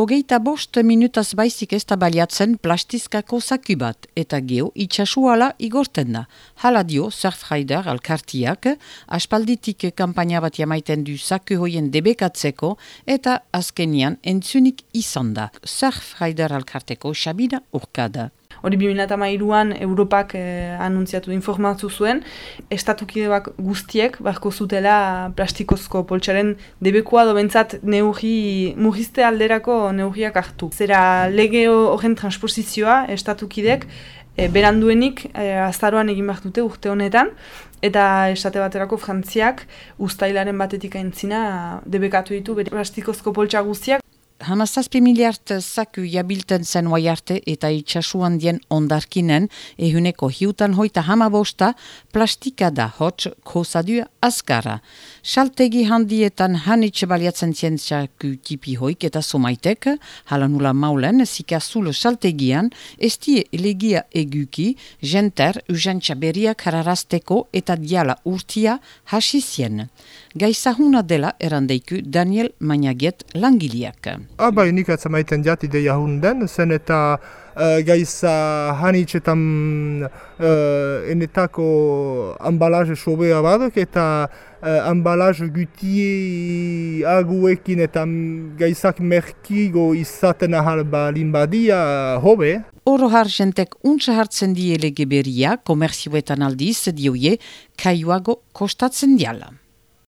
Hogeita bost minutaz baizik ez da baliatzen plastizkako zaku bat, eta geho itxasuala igorten da. Hala dio, Surfrider alkartiak, aspalditik kampaina bat jamaiten du zaku hoien debekatzeko, eta azkenian entzunik izan da. Surfrider alkarteko Xabina Urkada hori 2008an Europak eh, anuntziatu informatu zuen, estatukidebak guztiek barko zutela plastikozko poltsaren debekoa dobentzat neugi, mugizte alderako neugiak hartu. Zera lege horren transposizioa estatukidek, e, beranduenik e, azaroan egin behar dute urte honetan, eta estate baterako frantziak ustailaren batetik aintzina debekatu ditu plastikozko poltsa guztiak, Hamazazpi miliart zaku jabilten zen arte eta itxasuan dien ondarkinen ehuneko hiutan hoita hamabosta plastika da hotz kosadua azkara. Saltegi handietan hanitxe baliatzen zien zaku tipi hoik eta somaitek, halanula maulen zikazul saltegian, estie elegia eguki, jenter ujentxa beria kararazteko eta diala urtia hasizien. Gaizahuna dela erandeiku Daniel Magnaget langiliak. Aba, nik atzamaiten jat ideia hunden, zen eta uh, gaiza hanitxetan uh, enetako ambalaje sobea badok eta uh, ambalaje gutie aguekin eta gaizak merkigo izaten ahal balin badia hobe. Oro jentek untsa hartzen diele geberia, komerzioetan aldiz, dioie, kaiuago kostatzen diala.